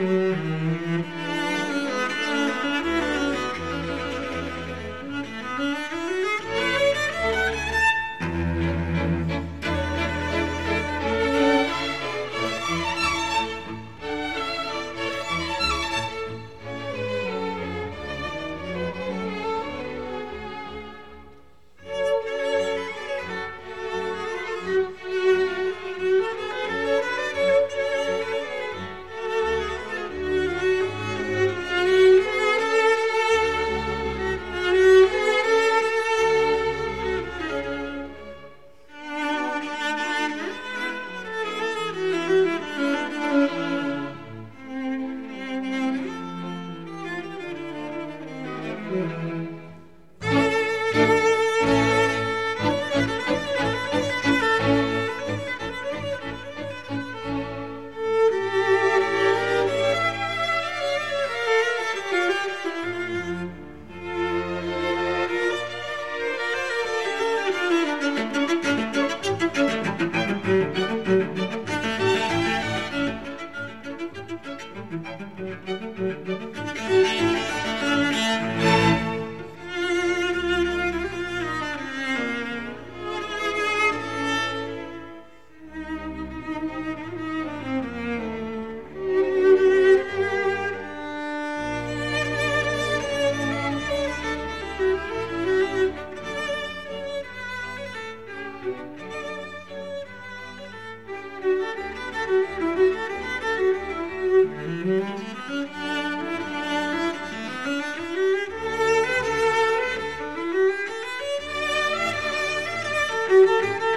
Música